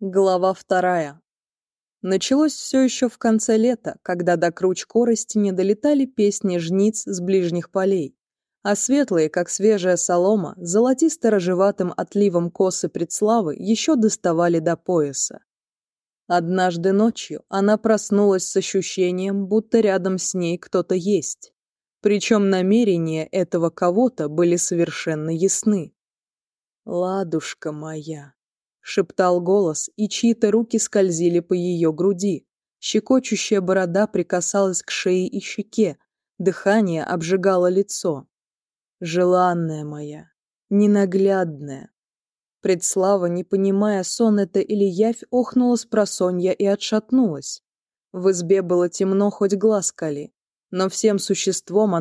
Глава вторая. Началось все еще в конце лета, когда до круч корости не долетали песни жниц с ближних полей, а светлые, как свежая солома, золотисто-рыжеватым отливом косы предславы еще доставали до пояса. Однажды ночью она проснулась с ощущением, будто рядом с ней кто-то есть. Причем намерения этого кого-то были совершенно ясны. «Ладушка моя», — шептал голос, и чьи-то руки скользили по ее груди. Щекочущая борода прикасалась к шее и щеке, дыхание обжигало лицо. «Желанная моя, ненаглядная». Предслава, не понимая, сон это или явь, охнула с просонья и отшатнулась. В избе было темно, хоть глаз кали, но всем существом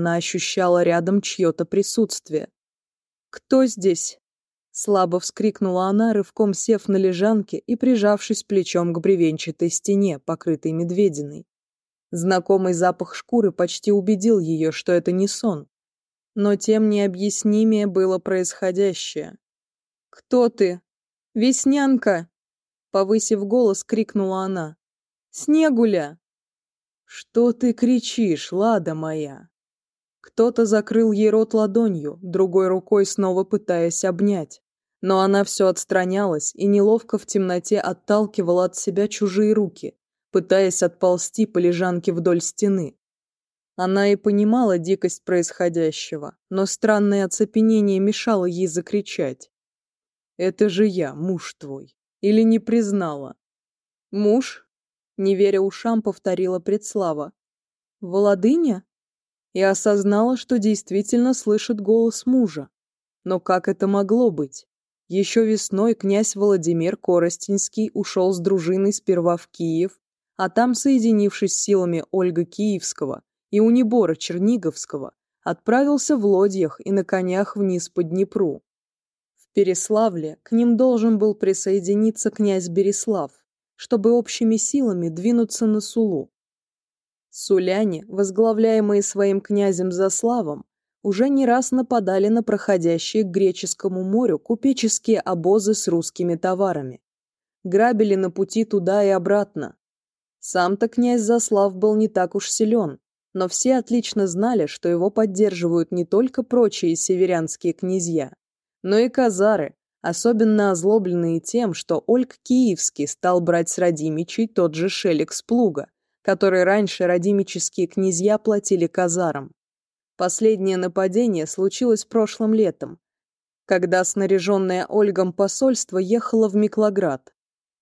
она Слабо вскрикнула она, рывком сев на лежанке и прижавшись плечом к бревенчатой стене, покрытой медвединой. Знакомый запах шкуры почти убедил ее, что это не сон. Но тем необъяснимее было происходящее. «Кто ты? Веснянка!» Повысив голос, крикнула она. «Снегуля!» «Что ты кричишь, лада моя?» Кто-то закрыл ей рот ладонью, другой рукой снова пытаясь обнять но она все отстранялась и неловко в темноте отталкивала от себя чужие руки, пытаясь отползти по лежанке вдоль стены. Она и понимала дикость происходящего, но странное оцепенение мешало ей закричать. «Это же я, муж твой!» Или не признала? «Муж?» — не веря ушам, повторила предслава. «Володыня?» И осознала, что действительно слышит голос мужа. Но как это могло быть? Еще весной князь Владимир Коростинский ушел с дружиной сперва в Киев, а там, соединившись с силами Ольга Киевского и Унибора Черниговского, отправился в лодьях и на конях вниз по Днепру. В Переславле к ним должен был присоединиться князь Береслав, чтобы общими силами двинуться на Сулу. Суляне, возглавляемые своим князем Заславом, уже не раз нападали на проходящие к Греческому морю купеческие обозы с русскими товарами. Грабили на пути туда и обратно. Сам-то князь Заслав был не так уж силен, но все отлично знали, что его поддерживают не только прочие северянские князья, но и казары, особенно озлобленные тем, что Ольг Киевский стал брать с Радимичей тот же шелик с плуга, который раньше радимические князья платили казарам. Последнее нападение случилось прошлым летом, когда снаряженное Ольгом посольство ехало в Миклоград.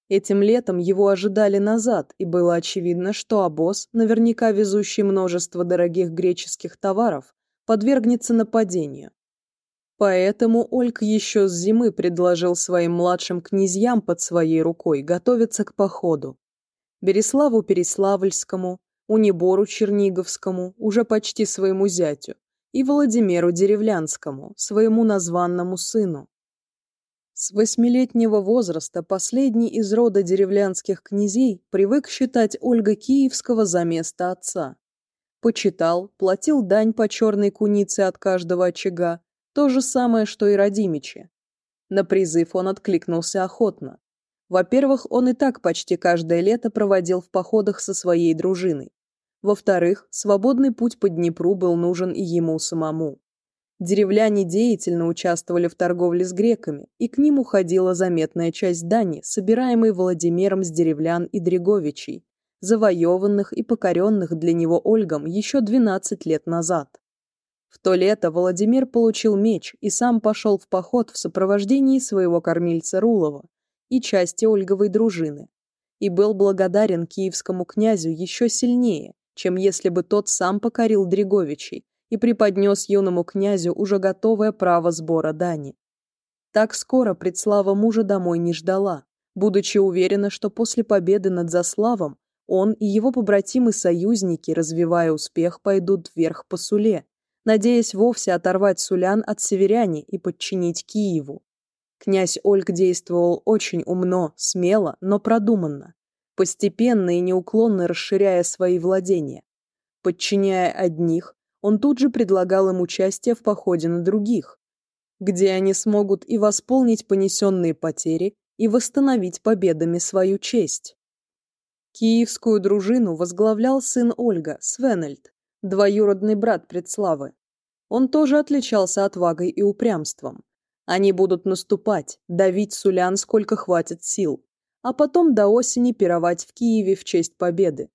Этим летом его ожидали назад, и было очевидно, что обоз, наверняка везущий множество дорогих греческих товаров, подвергнется нападению. Поэтому Ольг еще с зимы предложил своим младшим князьям под своей рукой готовиться к походу. Береславу Переславльскому, Унибору Черниговскому, уже почти своему зятю, и Владимиру Деревлянскому, своему названному сыну. С восьмилетнего возраста последний из рода деревлянских князей привык считать Ольга Киевского за место отца. Почитал, платил дань по черной кунице от каждого очага, то же самое, что и Радимичи. На призыв он откликнулся охотно. Во-первых, он и так почти каждое лето проводил в походах со своей дружиной. Во-вторых, свободный путь по Днепру был нужен и ему самому. Деревляне деятельно участвовали в торговле с греками, и к ним уходила заметная часть дани, собираемой Владимиром с деревлян и дреговичей, завоеванных и покоренных для него Ольгом еще 12 лет назад. В то лето Владимир получил меч и сам пошел в поход в сопровождении своего кормильца Рулова и части Ольговой дружины, и был благодарен киевскому князю еще сильнее, чем если бы тот сам покорил Дриговичей и преподнес юному князю уже готовое право сбора дани. Так скоро предслава мужа домой не ждала, будучи уверена, что после победы над Заславом он и его побратимы-союзники, развивая успех, пойдут вверх по Суле, надеясь вовсе оторвать сулян от северяне и подчинить Киеву. Князь Ольг действовал очень умно, смело, но продуманно, постепенно и неуклонно расширяя свои владения. Подчиняя одних, он тут же предлагал им участие в походе на других, где они смогут и восполнить понесенные потери, и восстановить победами свою честь. Киевскую дружину возглавлял сын Ольга, Свенельд, двоюродный брат Предславы. Он тоже отличался отвагой и упрямством. Они будут наступать, давить Сулян сколько хватит сил а потом до осени пировать в Киеве в честь победы.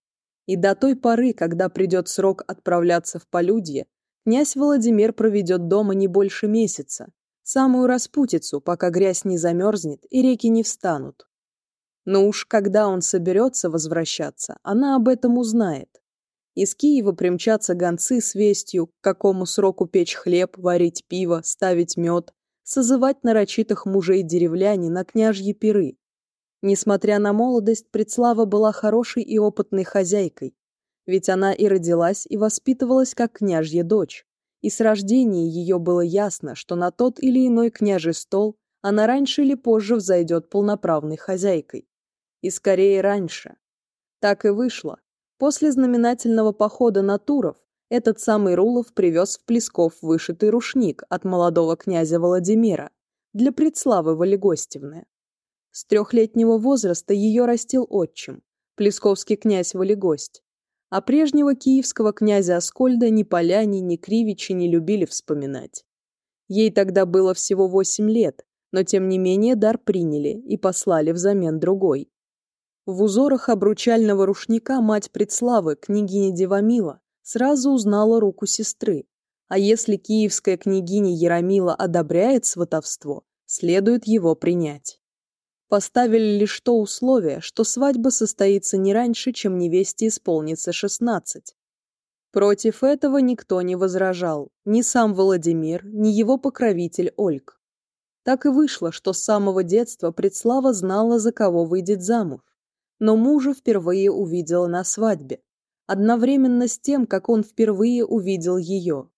И до той поры, когда придет срок отправляться в полюдье, князь Владимир проведет дома не больше месяца, самую распутицу, пока грязь не замерзнет и реки не встанут. Но уж когда он соберется возвращаться, она об этом узнает. Из Киева примчатся гонцы с вестью, к какому сроку печь хлеб, варить пиво, ставить мед, созывать нарочитых мужей деревляне на княжьи пиры, Несмотря на молодость, Предслава была хорошей и опытной хозяйкой, ведь она и родилась, и воспитывалась как княжья дочь. И с рождения ее было ясно, что на тот или иной княжий стол она раньше или позже взойдет полноправной хозяйкой. И скорее раньше. Так и вышло. После знаменательного похода на Туров этот самый Рулов привез в Плесков вышитый рушник от молодого князя Владимира для предславы Валегостевны. С трехлетнего возраста ее растил отчим, плесковский князь Валегость. А прежнего киевского князя Аскольда ни поляне, ни кривичи не любили вспоминать. Ей тогда было всего восемь лет, но тем не менее дар приняли и послали взамен другой. В узорах обручального рушника мать Предславы, княгиня Девамила, сразу узнала руку сестры. А если киевская княгиня Яромила одобряет сватовство, следует его принять. поставили лишь то условие, что свадьба состоится не раньше, чем невесте исполнится шестнадцать? Против этого никто не возражал, ни сам Владимир, ни его покровитель Ольг. Так и вышло, что с самого детства Предслава знала, за кого выйдет замуж, но мужа впервые увидела на свадьбе, одновременно с тем, как он впервые увидел ее.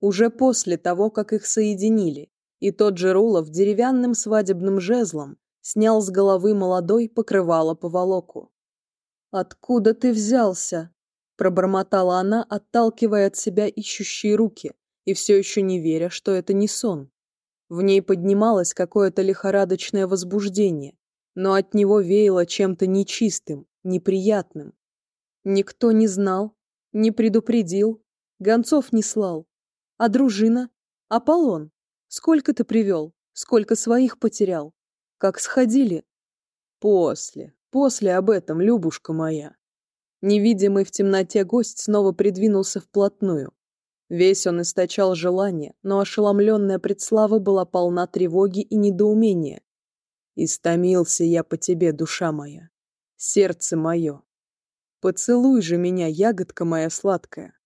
Уже после того, как их соединили, и тот же Рулов деревянным свадебным жезлом снял с головы молодой покрывало по волоку. «Откуда ты взялся?» – пробормотала она, отталкивая от себя ищущие руки и все еще не веря, что это не сон. В ней поднималось какое-то лихорадочное возбуждение, но от него веяло чем-то нечистым, неприятным. Никто не знал, не предупредил, гонцов не слал. А дружина? Аполлон? Сколько ты привел? Сколько своих потерял? как сходили?» «После, после об этом, Любушка моя». Невидимый в темноте гость снова придвинулся вплотную. Весь он источал желание, но ошеломленная предслава была полна тревоги и недоумения. «Истомился я по тебе, душа моя, сердце мое. Поцелуй же меня, ягодка моя сладкая,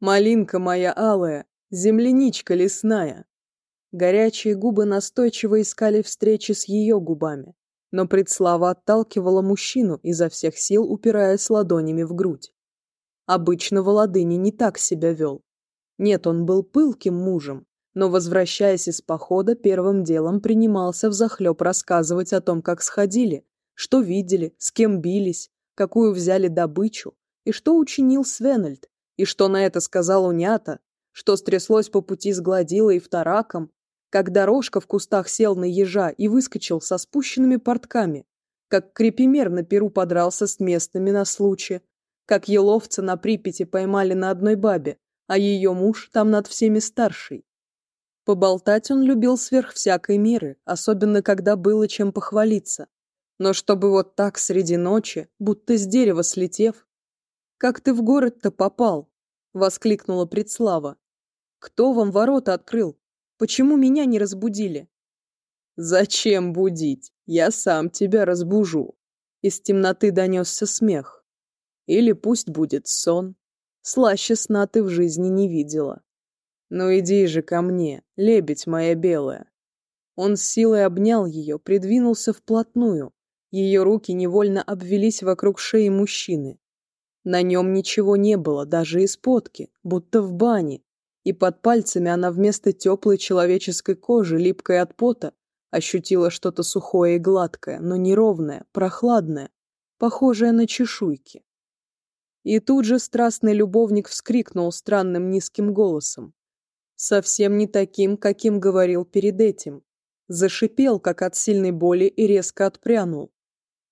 малинка моя алая, земляничка лесная, Горячие губы настойчиво искали встречи с ее губами, но предслава отталкивала мужчину, изо всех сил упираясь ладонями в грудь. Обычно Володыни не так себя вел. Нет, он был пылким мужем, но, возвращаясь из похода, первым делом принимался взахлеб рассказывать о том, как сходили, что видели, с кем бились, какую взяли добычу, и что учинил Свенальд, и что на это сказал Унята, что стряслось по как дорожка в кустах сел на ежа и выскочил со спущенными портками, как крепимер на Перу подрался с местными на случай, как еловца на Припяти поймали на одной бабе, а ее муж там над всеми старший. Поболтать он любил сверх всякой меры, особенно когда было чем похвалиться. Но чтобы вот так среди ночи, будто с дерева слетев... «Как ты в город-то попал?» — воскликнула Предслава. «Кто вам ворота открыл?» Почему меня не разбудили? Зачем будить? Я сам тебя разбужу. Из темноты донесся смех. Или пусть будет сон. Слаще сна ты в жизни не видела. Ну иди же ко мне, лебедь моя белая. Он с силой обнял ее, придвинулся вплотную. Ее руки невольно обвелись вокруг шеи мужчины. На нем ничего не было, даже из подки, будто в бане и под пальцами она вместо теплой человеческой кожи, липкой от пота, ощутила что-то сухое и гладкое, но неровное, прохладное, похожее на чешуйки. И тут же страстный любовник вскрикнул странным низким голосом. Совсем не таким, каким говорил перед этим. Зашипел, как от сильной боли, и резко отпрянул.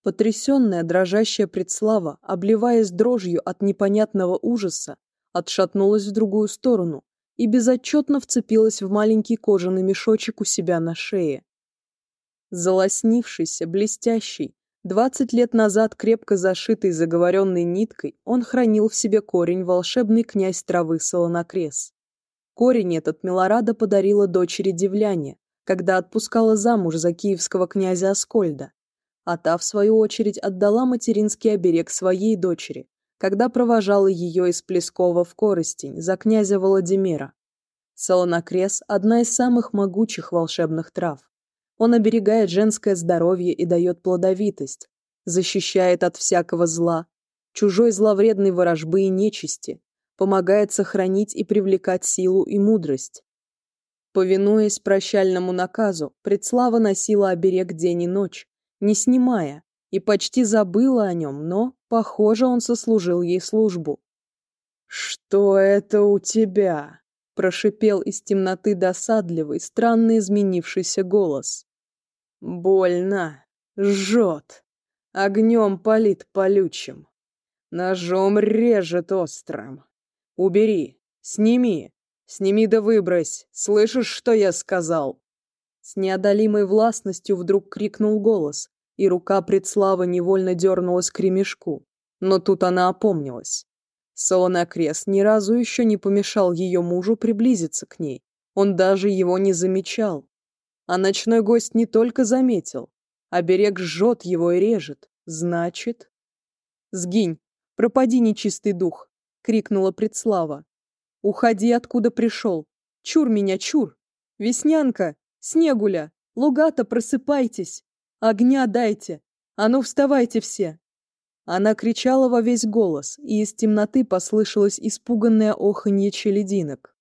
Потрясенная, дрожащая предслава, обливаясь дрожью от непонятного ужаса, отшатнулась в другую сторону, и безотчетно вцепилась в маленький кожаный мешочек у себя на шее. Залоснившийся, блестящий, двадцать лет назад крепко зашитый заговоренной ниткой, он хранил в себе корень волшебный князь травы Солонокрес. Корень этот Милорада подарила дочери Девляне, когда отпускала замуж за киевского князя Аскольда, а та, в свою очередь, отдала материнский оберег своей дочери, когда провожала ее из Плескова в Коростень за князя Владимира. Солонокрес – одна из самых могучих волшебных трав. Он оберегает женское здоровье и дает плодовитость, защищает от всякого зла, чужой зловредной ворожбы и нечисти, помогает сохранить и привлекать силу и мудрость. Повинуясь прощальному наказу, Предслава носила оберег день и ночь, не снимая, и почти забыла о нем, но Похоже, он сослужил ей службу. «Что это у тебя?» – прошипел из темноты досадливый, странно изменившийся голос. «Больно. Жжет. Огнем палит полючим, Ножом режет острым. Убери. Сними. Сними да выбрось. Слышишь, что я сказал?» С неодолимой властностью вдруг крикнул голос, и рука предславы невольно дернулась к ремешку, но тут она опомнилась. Солона Крест ни разу еще не помешал ее мужу приблизиться к ней, он даже его не замечал. А ночной гость не только заметил, оберег жжет его и режет, значит... «Сгинь, пропади, нечистый дух!» — крикнула предслава. «Уходи, откуда пришел! Чур меня, чур! Веснянка! Снегуля! Лугата, просыпайтесь! огня дайте! А ну, вставайте все!» Она кричала во весь голос, и из темноты послышалось испуганное оханье челединок.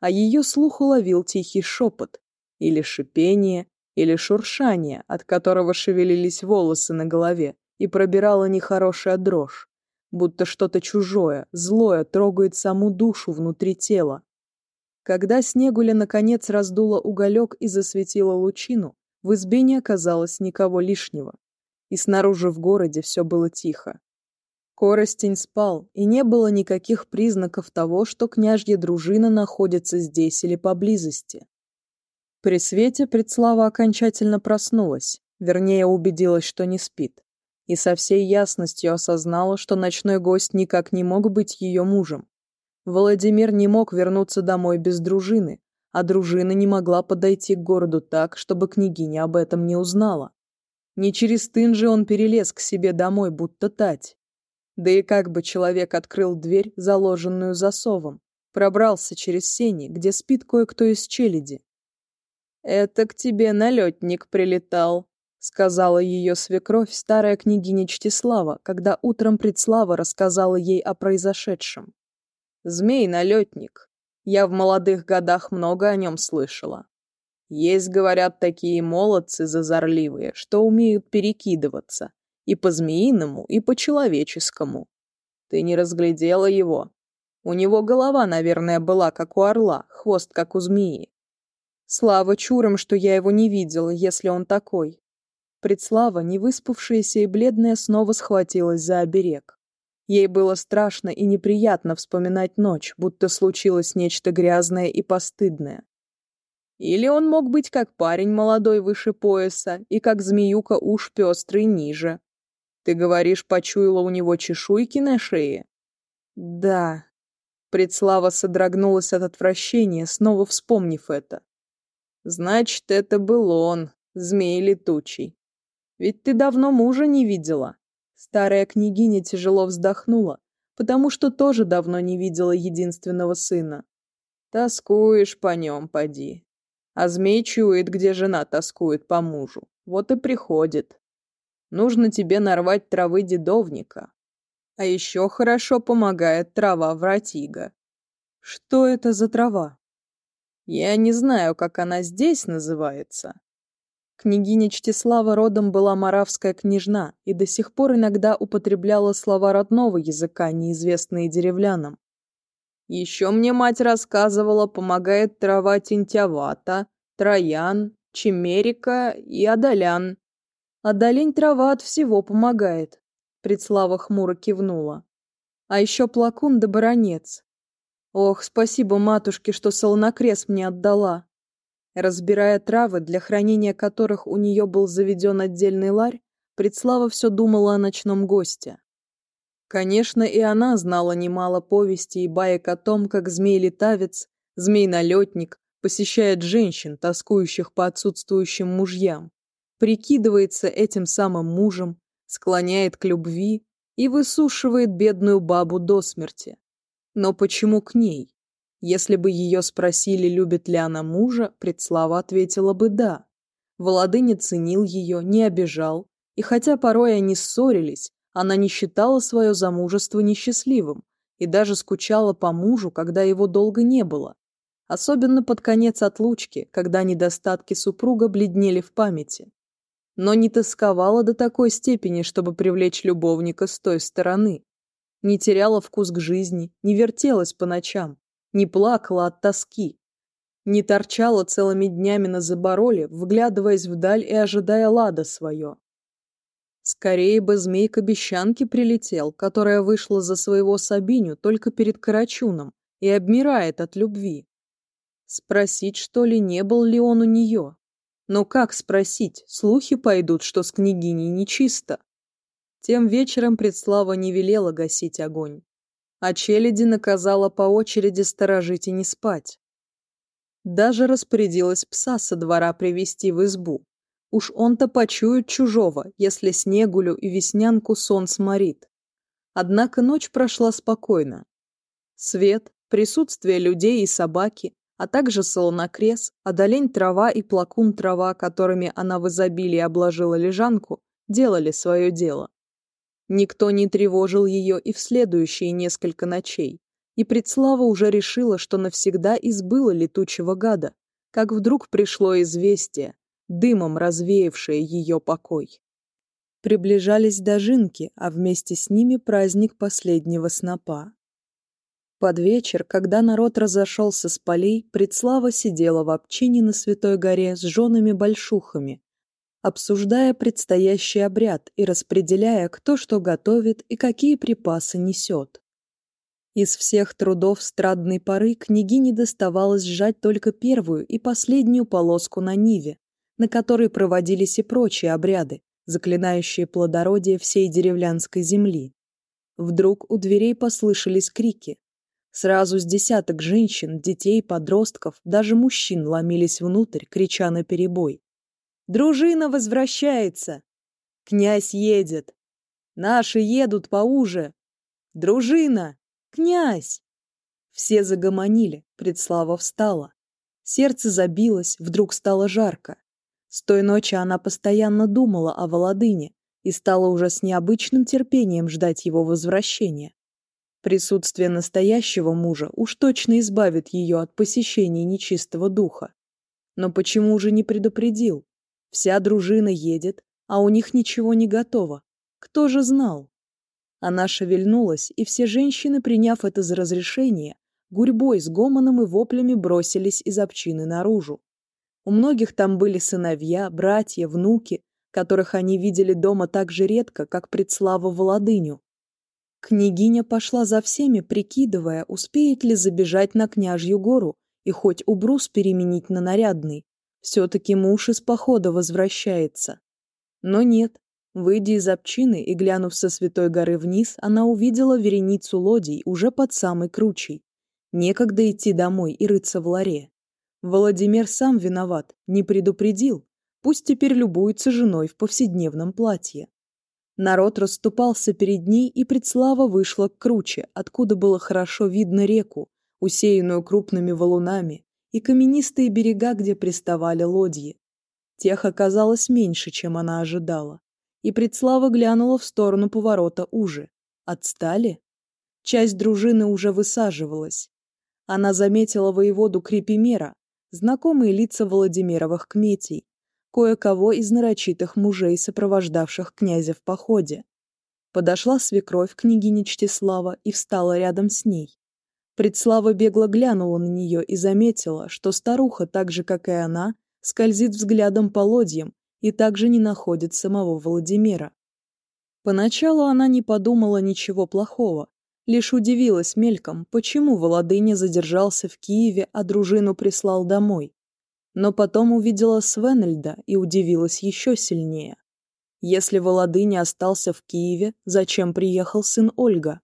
А ее слух уловил тихий шепот, или шипение, или шуршание, от которого шевелились волосы на голове, и пробирала нехорошая дрожь, будто что-то чужое, злое трогает саму душу внутри тела. Когда Снегуля наконец раздула уголек и засветила лучину, в избе не оказалось никого лишнего, и снаружи в городе все было тихо. Коростень спал, и не было никаких признаков того, что княжья дружина находится здесь или поблизости. При свете предслава окончательно проснулась, вернее убедилась, что не спит, и со всей ясностью осознала, что ночной гость никак не мог быть ее мужем. Владимир не мог вернуться домой без дружины, а дружина не могла подойти к городу так, чтобы княгиня об этом не узнала. Не через тын же он перелез к себе домой, будто тать. Да и как бы человек открыл дверь, заложенную засовом, пробрался через сени, где спит кое-кто из челяди. «Это к тебе налетник прилетал», — сказала ее свекровь, старая княгиня Чтислава, когда утром предслава рассказала ей о произошедшем. «Змей-налетник, я в молодых годах много о нем слышала. Есть, говорят, такие молодцы зазорливые, что умеют перекидываться и по-змеиному, и по-человеческому. Ты не разглядела его. У него голова, наверное, была как у орла, хвост как у змеи. Слава чурам, что я его не видела, если он такой. Предслава, невыспавшаяся и бледная, снова схватилась за оберег. Ей было страшно и неприятно вспоминать ночь, будто случилось нечто грязное и постыдное. Или он мог быть как парень молодой выше пояса и как змеюка уж пестрый ниже. Ты говоришь, почуяла у него чешуйки на шее? Да. Предслава содрогнулась от отвращения, снова вспомнив это. Значит, это был он, змей летучий. Ведь ты давно мужа не видела. Старая княгиня тяжело вздохнула, потому что тоже давно не видела единственного сына. Тоскуешь по нем, поди. А змей чует, где жена тоскует по мужу. Вот и приходит. Нужно тебе нарвать травы дедовника. А еще хорошо помогает трава вратига. Что это за трава? Я не знаю, как она здесь называется, Княгиня Чтислава родом была маравская княжна и до сих пор иногда употребляла слова родного языка, неизвестные деревлянам. Еще мне мать рассказывала, помогает трава тентявата, троян, чемерика и одолян. Одолень трава от всего помогает, Предслава хмуро кивнула. А еще плакун да баронец. Ох, спасибо матушке, что солонокрест мне отдала, разбирая травы для хранения которых у нее был заведен отдельный ларь, Предслава все думала о ночном госте. Конечно, и она знала немало повестей и баек о том, как змей-летавец, змей-налетник посещает женщин, тоскующих по отсутствующим мужьям, прикидывается этим самым мужем, склоняет к любви и высушивает бедную бабу до смерти. Но почему к ней? Если бы ее спросили, любит ли она мужа, предслава ответила бы «да». Володыня ценил ее, не обижал, и хотя порой они ссорились, она не считала свое замужество несчастливым и даже скучала по мужу, когда его долго не было. Особенно под конец отлучки, когда недостатки супруга бледнели в памяти. Но не тосковала до такой степени, чтобы привлечь любовника с той стороны. Не теряла вкус к жизни, не вертелась по ночам, не плакала от тоски, не торчала целыми днями на забороле, вглядываясь вдаль и ожидая лада свое. Скорее бы змей к обещанке прилетел, которая вышла за своего Сабиню только перед Карачуном и обмирает от любви. Спросить, что ли, не был ли он у нее? Но как спросить? Слухи пойдут, что с княгиней нечисто. Тем вечером предслава не велела гасить огонь. а челяди наказала по очереди сторожить и не спать. Даже распорядилась пса со двора привести в избу. Уж он-то почует чужого, если снегулю и веснянку сон сморит. Однако ночь прошла спокойно. Свет, присутствие людей и собаки, а также солонокрес, одолень трава и плакун трава, которыми она в изобилии обложила лежанку, делали свое дело. Никто не тревожил ее и в следующие несколько ночей, и предслава уже решила, что навсегда избыла летучего гада, как вдруг пришло известие, дымом развеявшее ее покой. Приближались дожинки, а вместе с ними праздник последнего снопа. Под вечер, когда народ разошелся с полей, Предслава сидела в общине на Святой горе с женами-большухами, обсуждая предстоящий обряд и распределяя, кто что готовит и какие припасы несет. Из всех трудов страдной поры княгине доставалось сжать только первую и последнюю полоску на Ниве, на которой проводились и прочие обряды, заклинающие плодородие всей деревлянской земли. Вдруг у дверей послышались крики. Сразу с десяток женщин, детей, подростков, даже мужчин ломились внутрь, крича на перебой. Дружина возвращается. Князь едет. Наши едут поуже. Дружина! Князь! Все загомонили, предслава встала. Сердце забилось, вдруг стало жарко. С той ночи она постоянно думала о Володыне и стала уже с необычным терпением ждать его возвращения. Присутствие настоящего мужа уж точно избавит ее от посещения нечистого духа. Но почему же не предупредил? Вся дружина едет, а у них ничего не готово. Кто же знал? Она шевельнулась, и все женщины, приняв это за разрешение, гурьбой с гомоном и воплями бросились из общины наружу. У многих там были сыновья, братья, внуки, которых они видели дома так же редко, как предслава Володыню. Княгиня пошла за всеми, прикидывая, успеет ли забежать на княжью гору и хоть убрус переменить на нарядный, все-таки муж из похода возвращается. Но нет. Выйдя из обчины и глянув со святой горы вниз, она увидела вереницу лодей уже под самой кручей. Некогда идти домой и рыться в ларе. Владимир сам виноват, не предупредил. Пусть теперь любуется женой в повседневном платье. Народ расступался перед ней, и Предслава вышла к круче, откуда было хорошо видно реку, усеянную крупными валунами, и каменистые берега, где приставали лодьи. Тех оказалось меньше, чем она ожидала, и предслава глянула в сторону поворота уже. Отстали? Часть дружины уже высаживалась. Она заметила воеводу Крепимера, знакомые лица Владимировых кметей, кое-кого из нарочитых мужей, сопровождавших князя в походе. Подошла свекровь княгини Чтислава и встала рядом с ней. Предслава бегло глянула на нее и заметила, что старуха, так же, как и она, скользит взглядом по лодьям и также не находит самого Владимира. Поначалу она не подумала ничего плохого, лишь удивилась мельком, почему Володыня задержался в Киеве, а дружину прислал домой. Но потом увидела Свенельда и удивилась еще сильнее. Если Володыня остался в Киеве, зачем приехал сын Ольга?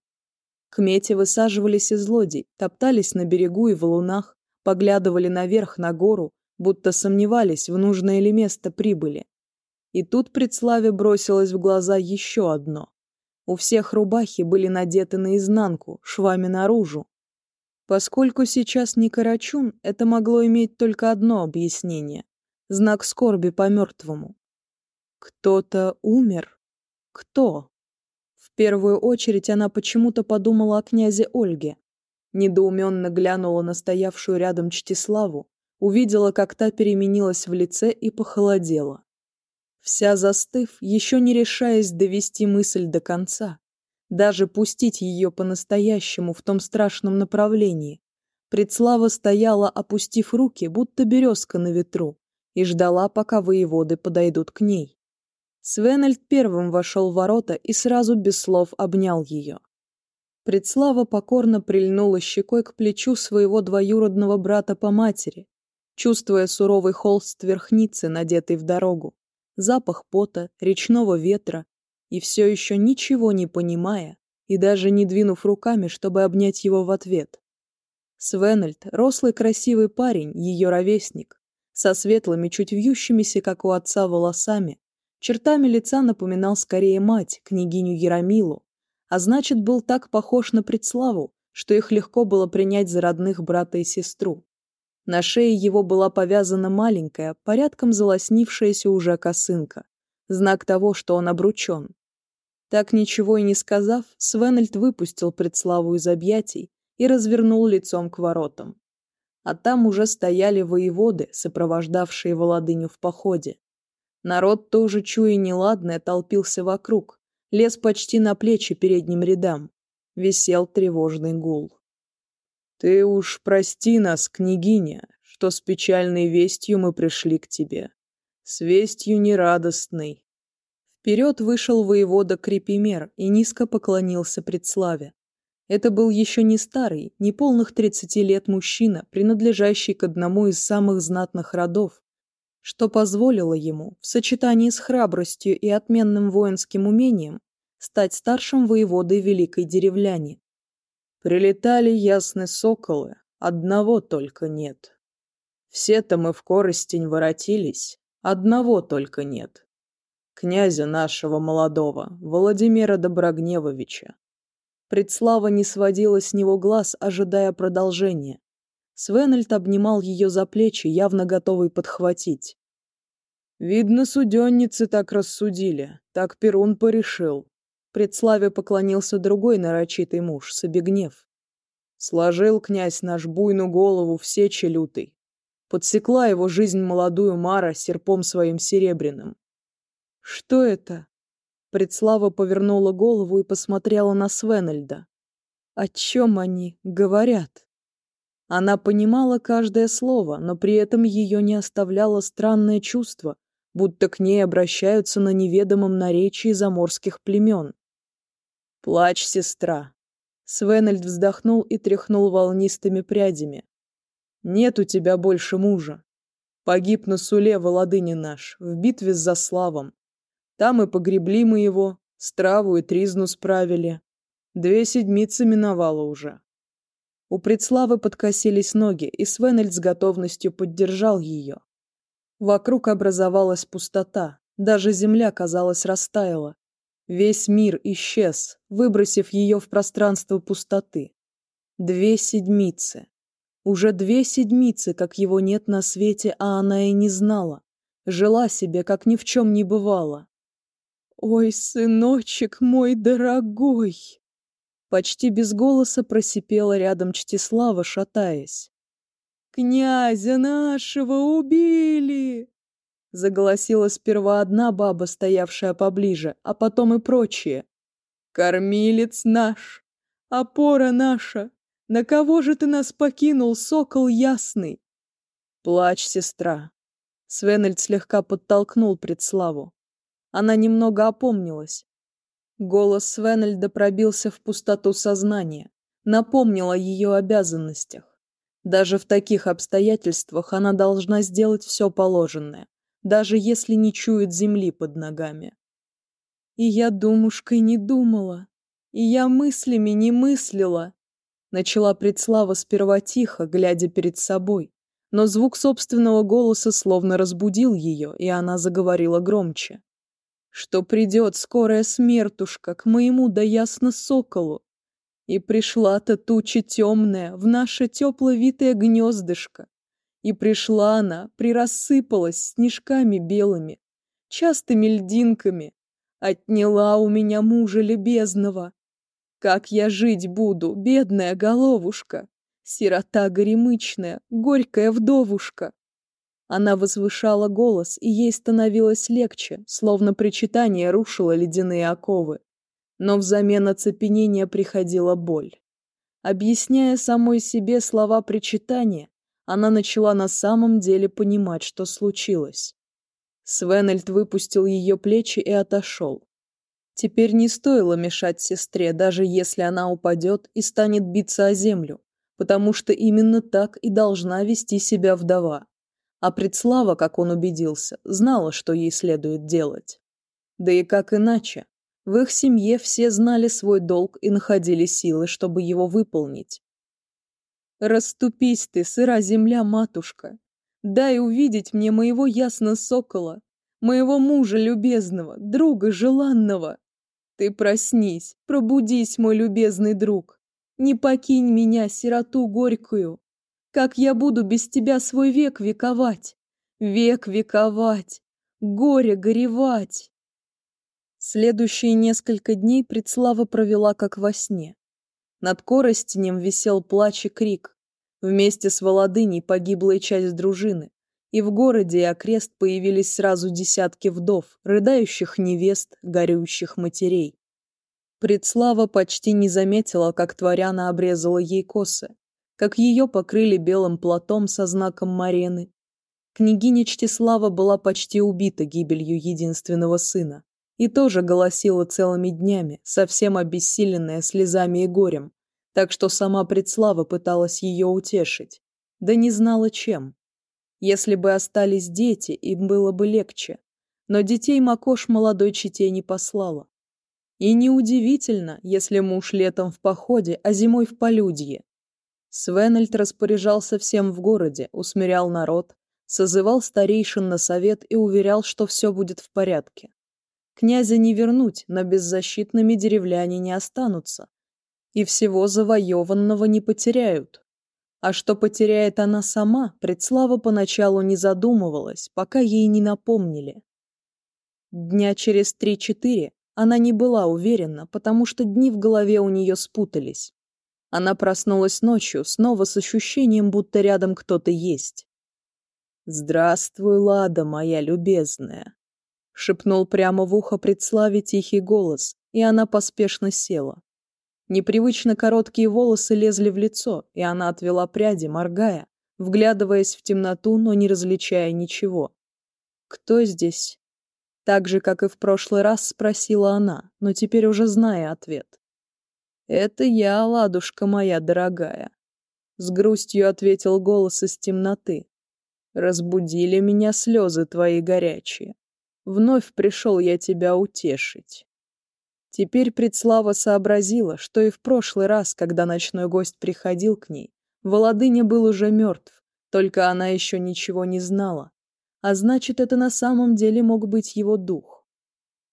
Кмети высаживались из лодей, топтались на берегу и в лунах, поглядывали наверх на гору, будто сомневались, в нужное ли место прибыли. И тут предславе бросилось в глаза еще одно. У всех рубахи были надеты наизнанку, швами наружу. Поскольку сейчас не Карачун, это могло иметь только одно объяснение — знак скорби по мертвому. Кто-то умер? Кто? первую очередь она почему-то подумала о князе Ольге. Недоуменно глянула на стоявшую рядом Чтиславу, увидела, как та переменилась в лице и похолодела. Вся застыв, еще не решаясь довести мысль до конца, даже пустить ее по-настоящему в том страшном направлении, Предслава стояла, опустив руки, будто березка на ветру, и ждала, пока воеводы подойдут к ней. Свенальд первым вошел в ворота и сразу без слов обнял ее. Предслава покорно прильнула щекой к плечу своего двоюродного брата по матери, чувствуя суровый холст верхницы, надетый в дорогу, запах пота, речного ветра и все еще ничего не понимая и даже не двинув руками, чтобы обнять его в ответ. Свенальд, рослый красивый парень, ее ровесник, со светлыми, чуть вьющимися, как у отца, волосами, Чертами лица напоминал скорее мать, княгиню Ярамилу, а значит, был так похож на предславу, что их легко было принять за родных брата и сестру. На шее его была повязана маленькая, порядком залоснившаяся уже косынка, знак того, что он обручен. Так ничего и не сказав, Свенальд выпустил предславу из объятий и развернул лицом к воротам. А там уже стояли воеводы, сопровождавшие Володыню в походе. Народ тоже, чуя неладное, толпился вокруг, лез почти на плечи передним рядам. Висел тревожный гул. «Ты уж прости нас, княгиня, что с печальной вестью мы пришли к тебе. С вестью нерадостной». Вперед вышел воевода Крепимер и низко поклонился предславе. Это был еще не старый, не полных тридцати лет мужчина, принадлежащий к одному из самых знатных родов, что позволило ему в сочетании с храбростью и отменным воинским умением стать старшим воеводой Великой Деревляни. Прилетали ясны соколы, одного только нет. Все-то мы в коростень воротились, одного только нет. Князя нашего молодого, Владимира Доброгневовича. Предслава не сводила с него глаз, ожидая продолжения. Свенальд обнимал ее за плечи, явно готовый подхватить. «Видно, суденницы так рассудили, так Перун порешил». Предславе поклонился другой нарочитый муж, Собегнев. «Сложил князь наш буйну голову все сече Подсекла его жизнь молодую Мара серпом своим серебряным». «Что это?» Предслава повернула голову и посмотрела на Свенальда. «О чем они говорят?» Она понимала каждое слово, но при этом ее не оставляло странное чувство, будто к ней обращаются на неведомом наречии заморских племен. «Плачь, сестра!» Свенальд вздохнул и тряхнул волнистыми прядями. «Нет у тебя больше мужа. Погиб на Суле Володыни наш, в битве с Заславом. Там и погребли мы его, страву и тризну справили. Две седмицы миновало уже. У предславы подкосились ноги, и Свенельд с готовностью поддержал ее. Вокруг образовалась пустота, даже земля, казалось, растаяла. Весь мир исчез, выбросив ее в пространство пустоты. Две седмицы. Уже две седмицы, как его нет на свете, а она и не знала. Жила себе, как ни в чем не бывало. «Ой, сыночек мой дорогой!» почти без голоса просипела рядом Чтислава, шатаясь. «Князя нашего убили!» Заголосила сперва одна баба, стоявшая поближе, а потом и прочие. «Кормилец наш! Опора наша! На кого же ты нас покинул, сокол ясный?» «Плачь, сестра!» Свенельд слегка подтолкнул предславу. Она немного опомнилась. Голос Свенельда пробился в пустоту сознания, напомнил о ее обязанностях. Даже в таких обстоятельствах она должна сделать все положенное, даже если не чует земли под ногами. И я думушкой не думала, и я мыслями не мыслила. Начала предслава сперва тихо, глядя перед собой, но звук собственного голоса словно разбудил ее, и она заговорила громче. что придет скорая смертушка к моему да ясно соколу. И пришла-то туча темная в наше тепловитое гнездышко. И пришла она, прирассыпалась снежками белыми, частыми льдинками. Отняла у меня мужа любезного. Как я жить буду, бедная головушка, сирота горемычная, горькая вдовушка? Она возвышала голос, и ей становилось легче, словно причитание рушило ледяные оковы. Но взамен оцепенения приходила боль. Объясняя самой себе слова причитания, она начала на самом деле понимать, что случилось. Свенельд выпустил ее плечи и отошел. Теперь не стоило мешать сестре, даже если она упадет и станет биться о землю, потому что именно так и должна вести себя вдова. А Предслава, как он убедился, знала, что ей следует делать. Да и как иначе? В их семье все знали свой долг и находили силы, чтобы его выполнить. «Раступись ты, сыра земля, матушка! Дай увидеть мне моего ясно сокола, моего мужа любезного, друга желанного! Ты проснись, пробудись, мой любезный друг! Не покинь меня, сироту горькую! как я буду без тебя свой век вековать, век вековать, горе горевать. Следующие несколько дней Предслава провела как во сне. Над коростенем висел плач и крик. Вместе с Володыней погибла и часть дружины, и в городе и окрест появились сразу десятки вдов, рыдающих невест, горюющих матерей. Предслава почти не заметила, как Творяна обрезала ей косы как ее покрыли белым платом со знаком Марены. Княгиня Чтислава была почти убита гибелью единственного сына и тоже голосила целыми днями, совсем обессиленная слезами и горем, так что сама Предслава пыталась ее утешить, да не знала чем. Если бы остались дети, им было бы легче, но детей Макош молодой чете не послала. И неудивительно, если муж летом в походе, а зимой в полюдье, Свенальд распоряжался всем в городе, усмирял народ, созывал старейшин на совет и уверял, что все будет в порядке. Князя не вернуть, но беззащитными деревляне не останутся. И всего завоеванного не потеряют. А что потеряет она сама, Предслава поначалу не задумывалась, пока ей не напомнили. Дня через три-четыре она не была уверена, потому что дни в голове у нее спутались. Она проснулась ночью, снова с ощущением, будто рядом кто-то есть. «Здравствуй, Лада, моя любезная!» Шепнул прямо в ухо предславе тихий голос, и она поспешно села. Непривычно короткие волосы лезли в лицо, и она отвела пряди, моргая, вглядываясь в темноту, но не различая ничего. «Кто здесь?» Так же, как и в прошлый раз, спросила она, но теперь уже зная ответ. «Это я, ладушка моя дорогая», — с грустью ответил голос из темноты. «Разбудили меня слезы твои горячие. Вновь пришел я тебя утешить». Теперь Предслава сообразила, что и в прошлый раз, когда ночной гость приходил к ней, Володыня был уже мертв, только она еще ничего не знала. А значит, это на самом деле мог быть его дух.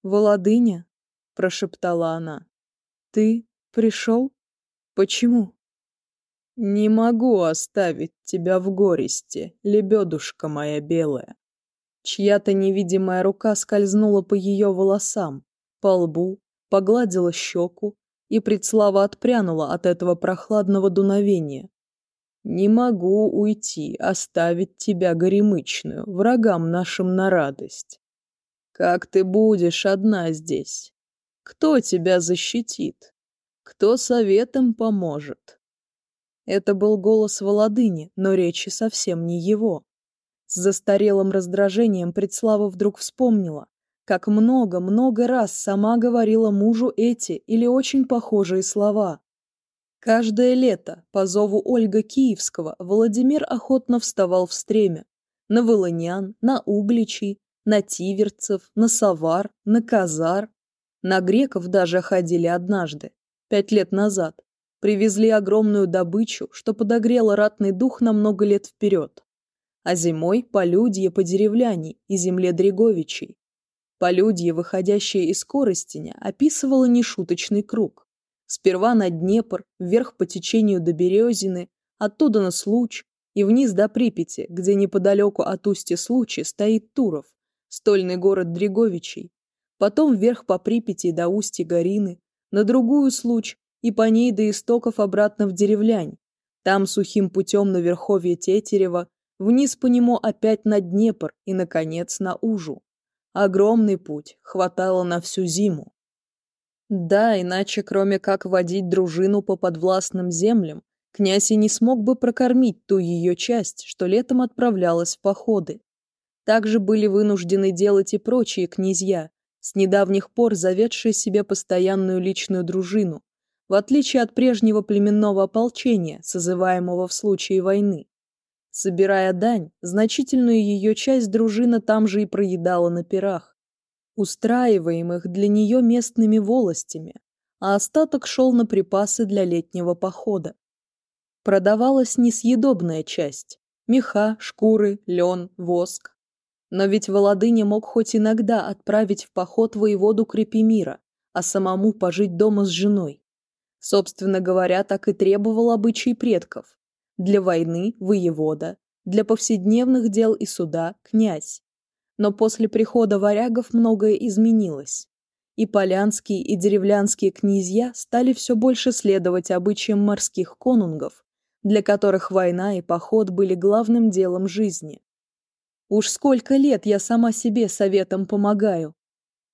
«Володыня?» – прошептала она. «Ты?» пришел? Почему?» «Не могу оставить тебя в горести, лебедушка моя белая». Чья-то невидимая рука скользнула по ее волосам, по лбу, погладила щеку, и предслава отпрянула от этого прохладного дуновения. «Не могу уйти, оставить тебя горемычную, врагам нашим на радость. Как ты будешь одна здесь? Кто тебя защитит?» кто советом поможет. Это был голос Володыни, но речи совсем не его. С застарелым раздражением Предслава вдруг вспомнила, как много-много раз сама говорила мужу эти или очень похожие слова. Каждое лето по зову Ольга Киевского Владимир охотно вставал в стремя. На Волынян, на Угличей, на Тиверцев, на Савар, на Казар. На греков даже ходили однажды пять лет назад, привезли огромную добычу, что подогрело ратный дух на много лет вперед. А зимой – полюдье по деревляне и земле Дреговичей. Полюдье, выходящее из Коростеня, описывало нешуточный круг. Сперва на Днепр, вверх по течению до Березины, оттуда на Случ и вниз до Припяти, где неподалеку от устья Случи стоит Туров, стольный город Дреговичей, потом вверх по Припяти до устья Горины, на другую случ и по ней до истоков обратно в деревлянь. Там сухим путем на верховье Тетерева, вниз по нему опять на Днепр и, наконец, на Ужу. Огромный путь, хватало на всю зиму. Да, иначе, кроме как водить дружину по подвластным землям, князь и не смог бы прокормить ту ее часть, что летом отправлялась в походы. Также были вынуждены делать и прочие князья, с недавних пор заведшая себе постоянную личную дружину, в отличие от прежнего племенного ополчения, созываемого в случае войны. Собирая дань, значительную ее часть дружина там же и проедала на пирах, устраиваемых для нее местными волостями, а остаток шел на припасы для летнего похода. Продавалась несъедобная часть – меха, шкуры, лен, воск, Но ведь Володыня мог хоть иногда отправить в поход воеводу Крепимира, а самому пожить дома с женой. Собственно говоря, так и требовал обычай предков. Для войны – воевода, для повседневных дел и суда – князь. Но после прихода варягов многое изменилось. И полянские, и деревлянские князья стали все больше следовать обычаям морских конунгов, для которых война и поход были главным делом жизни. Уж сколько лет я сама себе советом помогаю.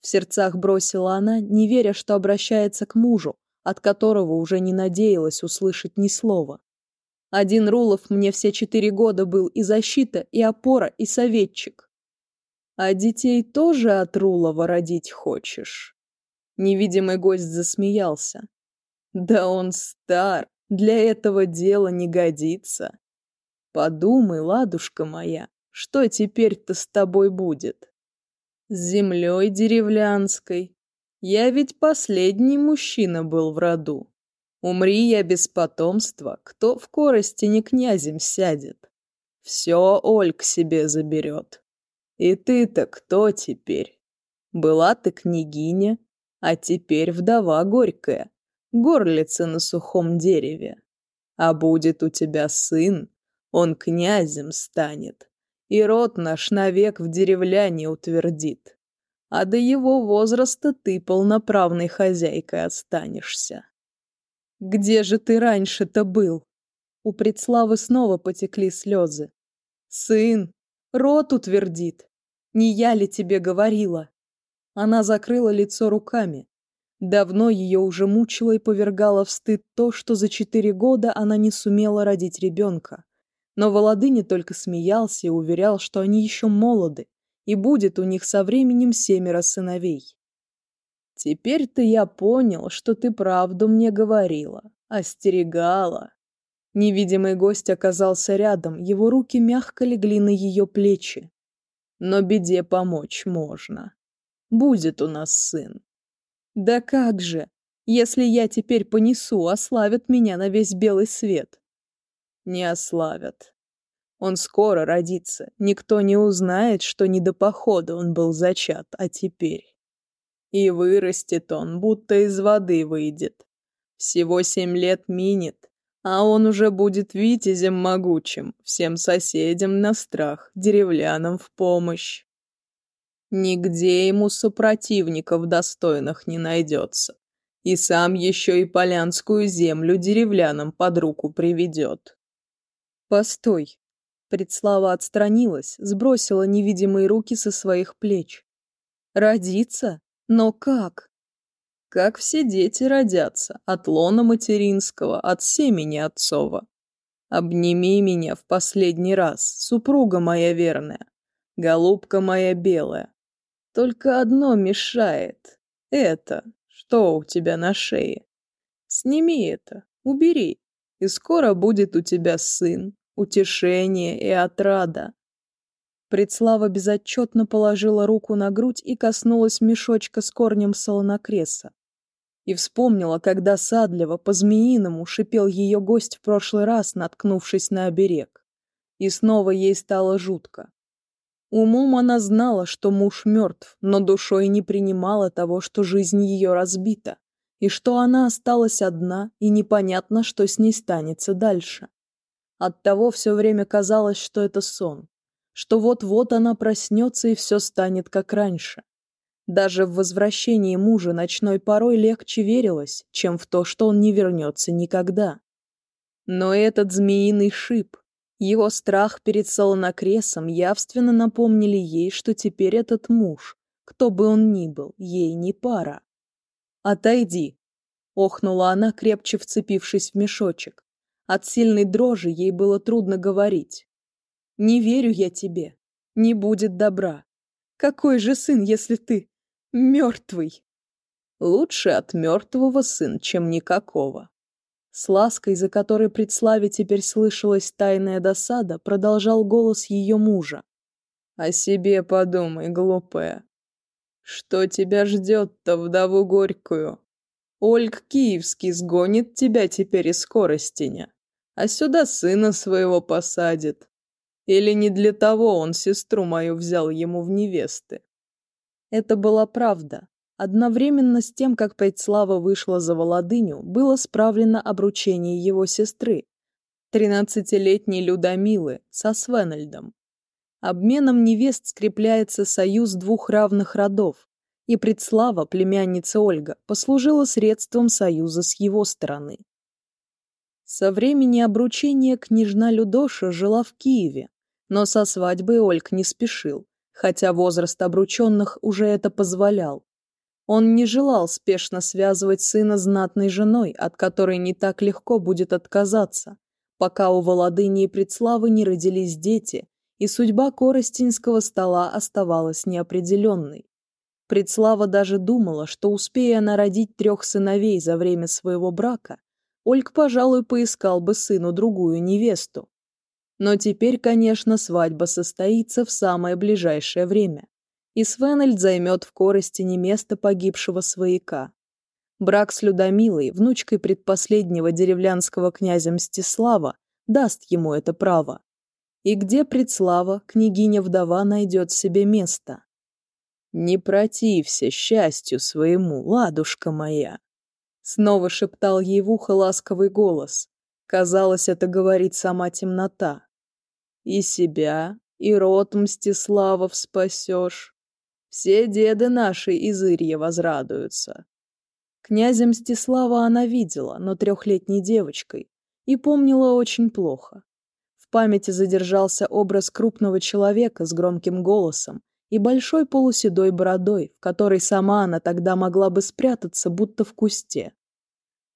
В сердцах бросила она, не веря, что обращается к мужу, от которого уже не надеялась услышать ни слова. Один Рулов мне все четыре года был и защита, и опора, и советчик. А детей тоже от Рулова родить хочешь? Невидимый гость засмеялся. Да он стар, для этого дела не годится. Подумай, ладушка моя, что теперь-то с тобой будет? С землей деревлянской. Я ведь последний мужчина был в роду. Умри я без потомства, кто в корости не князем сядет. Все Ольг себе заберет. И ты-то кто теперь? Была ты княгиня, а теперь вдова горькая, горлица на сухом дереве. А будет у тебя сын, он князем станет и рот наш навек в деревляне утвердит. А до его возраста ты полноправной хозяйкой останешься. Где же ты раньше-то был? У Предславы снова потекли слезы. Сын, рот утвердит. Не я ли тебе говорила? Она закрыла лицо руками. Давно ее уже мучило и повергало в стыд то, что за четыре года она не сумела родить ребенка но Володыня только смеялся и уверял, что они еще молоды, и будет у них со временем семеро сыновей. «Теперь-то я понял, что ты правду мне говорила, остерегала». Невидимый гость оказался рядом, его руки мягко легли на ее плечи. «Но беде помочь можно. Будет у нас сын». «Да как же! Если я теперь понесу, ославят меня на весь белый свет. Не ославят. Он скоро родится. Никто не узнает, что не до похода он был зачат, а теперь. И вырастет он, будто из воды выйдет. Всего семь лет минет, а он уже будет витязем могучим, всем соседям на страх, деревлянам в помощь. Нигде ему сопротивников достойных не найдется. И сам еще и полянскую землю деревлянам под руку приведет. Постой. Предслава отстранилась, сбросила невидимые руки со своих плеч. Родиться? Но как? Как все дети родятся, от лона материнского, от семени отцова. Обними меня в последний раз, супруга моя верная, голубка моя белая. Только одно мешает. Это, что у тебя на шее. Сними это, убери, и скоро будет у тебя сын утешение и отрада. Предслава безотчетно положила руку на грудь и коснулась мешочка с корнем солонокреса. И вспомнила, когда садливо по-змеиному шипел ее гость в прошлый раз, наткнувшись на оберег. И снова ей стало жутко. Умом она знала, что муж мертв, но душой не принимала того, что жизнь ее разбита, и что она осталась одна, и непонятно, что с ней станется дальше. Оттого все время казалось, что это сон, что вот-вот она проснется и все станет как раньше. Даже в возвращении мужа ночной порой легче верилось, чем в то, что он не вернется никогда. Но этот змеиный шип, его страх перед солонокресом явственно напомнили ей, что теперь этот муж, кто бы он ни был, ей не пара. «Отойди!» — охнула она, крепче вцепившись в мешочек. От сильной дрожи ей было трудно говорить. «Не верю я тебе. Не будет добра. Какой же сын, если ты мертвый?» «Лучше от мертвого сын, чем никакого». С лаской, за которой при теперь слышалась тайная досада, продолжал голос ее мужа. «О себе подумай, глупая. Что тебя ждет-то, вдову горькую?» Ольг Киевский сгонит тебя теперь из скоростиня. а сюда сына своего посадит. Или не для того он сестру мою взял ему в невесты? Это была правда. Одновременно с тем, как Пейтслава вышла за Володыню, было справлено обручение его сестры, тринадцатилетней Людомилы, со Свенельдом. Обменом невест скрепляется союз двух равных родов, и Предслава, племянница Ольга, послужила средством союза с его стороны. Со времени обручения княжна Людоша жила в Киеве, но со свадьбы Ольг не спешил, хотя возраст обрученных уже это позволял. Он не желал спешно связывать сына знатной женой, от которой не так легко будет отказаться, пока у Володыни и Предславы не родились дети, и судьба Коростинского стола оставалась неопределенной. Предслава даже думала, что успея она родить трех сыновей за время своего брака, Ольг, пожалуй, поискал бы сыну другую невесту. Но теперь, конечно, свадьба состоится в самое ближайшее время, и Свенельд займет в Коростине место погибшего свояка. Брак с Людомилой, внучкой предпоследнего деревлянского князя Мстислава, даст ему это право. И где предслава, княгиня-вдова найдет себе место? «Не протився счастью своему, ладушка моя!» снова шептал ей в ухо ласковый голос. Казалось, это говорит сама темнота. «И себя, и род Мстиславов спасешь. Все деды наши из Ирья возрадуются». Князя Мстислава она видела, но трехлетней девочкой, и помнила очень плохо. В памяти задержался образ крупного человека с громким голосом и большой полуседой бородой, в которой сама она тогда могла бы спрятаться, будто в кусте.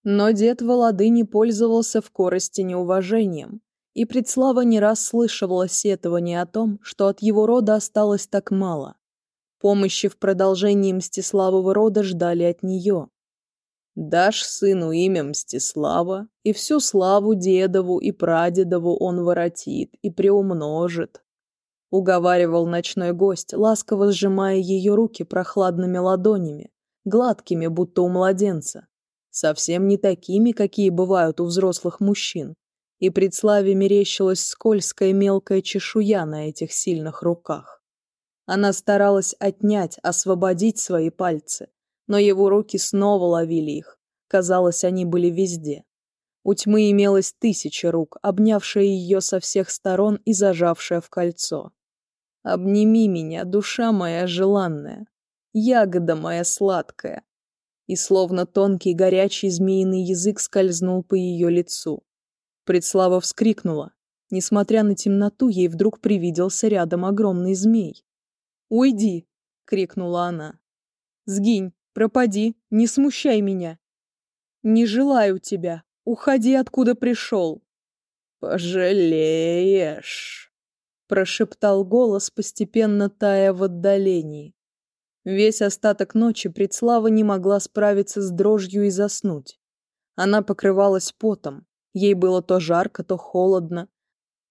Но дед Володы не пользовался в корости неуважением, и Предслава не раз слышала сетование о том, что от его рода осталось так мало. Помощи в продолжении Мстиславова рода ждали от нее. «Дашь сыну имя Мстислава, и всю славу дедову и прадедову он воротит и приумножит», — уговаривал ночной гость, ласково сжимая ее руки прохладными ладонями, гладкими, будто у младенца совсем не такими, какие бывают у взрослых мужчин, и пред Славе мерещилась скользкая мелкая чешуя на этих сильных руках. Она старалась отнять, освободить свои пальцы, но его руки снова ловили их. Казалось, они были везде. У тьмы имелось тысяча рук, обнявшая ее со всех сторон и зажавшая в кольцо. «Обними меня, душа моя желанная, ягода моя сладкая, И словно тонкий горячий змеиный язык скользнул по ее лицу. Предслава вскрикнула. Несмотря на темноту, ей вдруг привиделся рядом огромный змей. «Уйди!» — крикнула она. «Сгинь, пропади, не смущай меня!» «Не желаю тебя! Уходи, откуда пришел!» «Пожалеешь», — прошептал голос, постепенно тая в отдалении. Весь остаток ночи Предслава не могла справиться с дрожью и заснуть. Она покрывалась потом, ей было то жарко, то холодно.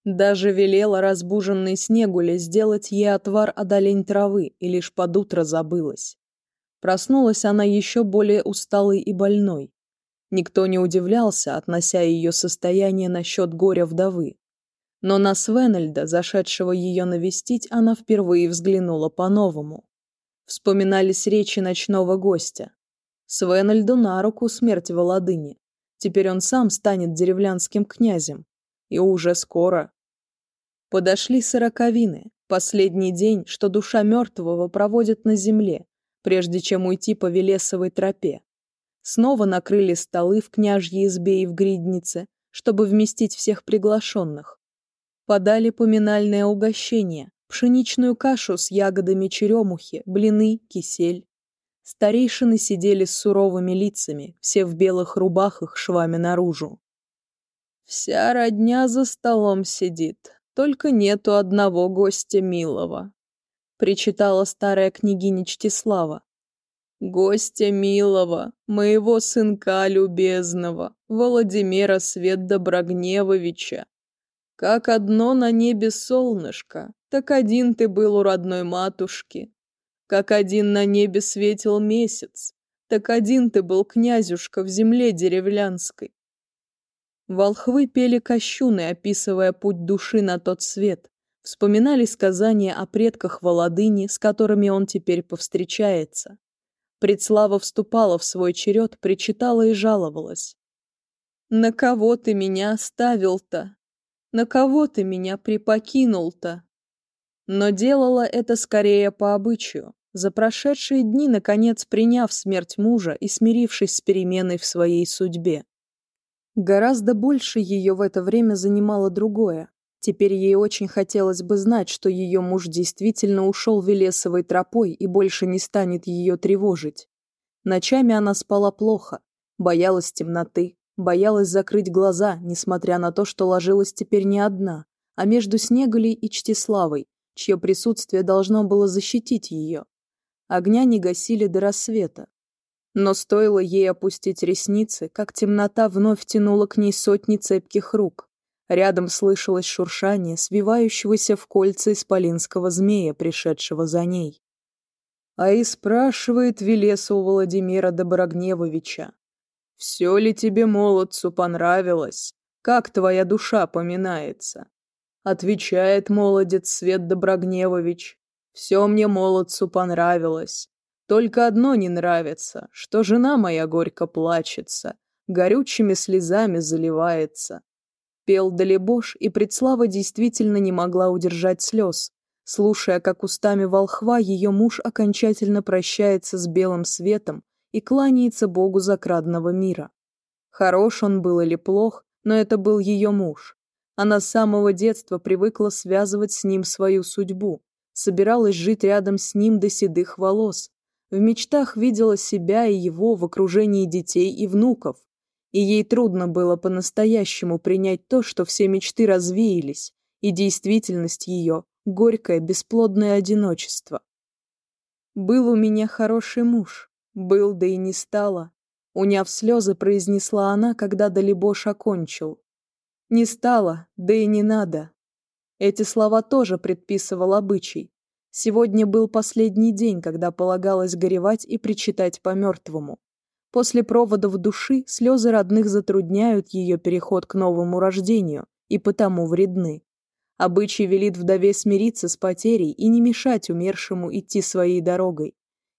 Даже велела разбуженной снегуле сделать ей отвар одолень травы и лишь под утро забылась. Проснулась она еще более усталой и больной. Никто не удивлялся, относя ее состояние насчет горя вдовы. Но на Свенельда, зашедшего ее навестить, она впервые взглянула по-новому. вспоминались речи ночного гостя. Свенальду на руку смерть Володыни. Теперь он сам станет деревлянским князем. И уже скоро. Подошли сороковины, последний день, что душа мертвого проводит на земле, прежде чем уйти по Велесовой тропе. Снова накрыли столы в княжьей избе и в гриднице, чтобы вместить всех приглашенных. Подали поминальное угощение, пшеничную кашу с ягодами черемухи, блины, кисель. Старейшины сидели с суровыми лицами, все в белых рубахах швами наружу. «Вся родня за столом сидит, только нету одного гостя милого», — причитала старая княгиня Чтислава. «Гостя милого, моего сынка любезного, Владимира Свет Доброгневовича, как одно на небе солнышко, так один ты был у родной матушки. Как один на небе светил месяц, так один ты был князюшка в земле деревлянской. Волхвы пели кощуны, описывая путь души на тот свет, вспоминали сказания о предках Володыни, с которыми он теперь повстречается. Предслава вступала в свой черед, причитала и жаловалась. «На кого ты меня оставил-то? На кого ты меня припокинул-то?» но делала это скорее по обычаю. За прошедшие дни, наконец, приняв смерть мужа и смирившись с переменой в своей судьбе. Гораздо больше ее в это время занимало другое. Теперь ей очень хотелось бы знать, что ее муж действительно ушел Велесовой тропой и больше не станет ее тревожить. Ночами она спала плохо, боялась темноты, боялась закрыть глаза, несмотря на то, что ложилась теперь не одна, а между Снеголей и Чтиславой, чье присутствие должно было защитить ее. Огня не гасили до рассвета. Но стоило ей опустить ресницы, как темнота вновь тянула к ней сотни цепких рук. Рядом слышалось шуршание свивающегося в кольца исполинского змея, пришедшего за ней. А и спрашивает Велеса у Владимира Доброгневовича. «Все ли тебе, молодцу, понравилось? Как твоя душа поминается?» отвечает молодец Свет Доброгневович. Все мне молодцу понравилось. Только одно не нравится, что жена моя горько плачется, горючими слезами заливается. Пел Далебош, и Предслава действительно не могла удержать слез, слушая, как устами волхва ее муж окончательно прощается с белым светом и кланяется Богу закрадного мира. Хорош он был или плох, но это был ее муж, она с самого детства привыкла связывать с ним свою судьбу, собиралась жить рядом с ним до седых волос. В мечтах видела себя и его в окружении детей и внуков. И ей трудно было по-настоящему принять то, что все мечты развеялись, и действительность ее – горькое бесплодное одиночество. «Был у меня хороший муж. Был, да и не стало», — уняв слезы, произнесла она, когда Далибош окончил. Не стало, да и не надо. Эти слова тоже предписывал обычай. Сегодня был последний день, когда полагалось горевать и причитать по мертвому. После проводов души слезы родных затрудняют ее переход к новому рождению и потому вредны. Обычай велит вдове смириться с потерей и не мешать умершему идти своей дорогой.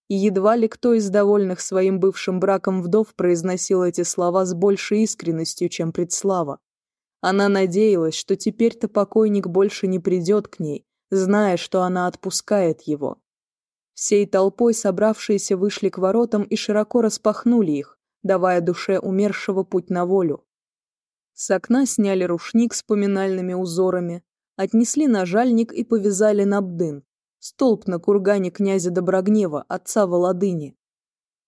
И едва ли кто из довольных своим бывшим браком вдов произносил эти слова с большей искренностью, чем предслава. Она надеялась, что теперь-то покойник больше не придет к ней, зная, что она отпускает его. Всей толпой собравшиеся вышли к воротам и широко распахнули их, давая душе умершего путь на волю. С окна сняли рушник с поминальными узорами, отнесли на жальник и повязали на бдын, столб на кургане князя Доброгнева, отца Володыни.